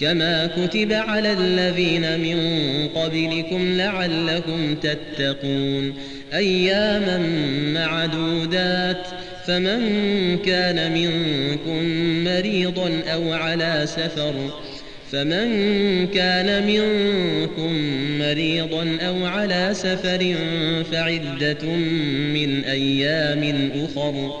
كما كتب على الذين من قبلكم لعلكم تتقون أياما معدودات فمن كان منكم مريضا أو على سفر فمن كان منكم مريضا أو على سفر فعدة من أيام أخر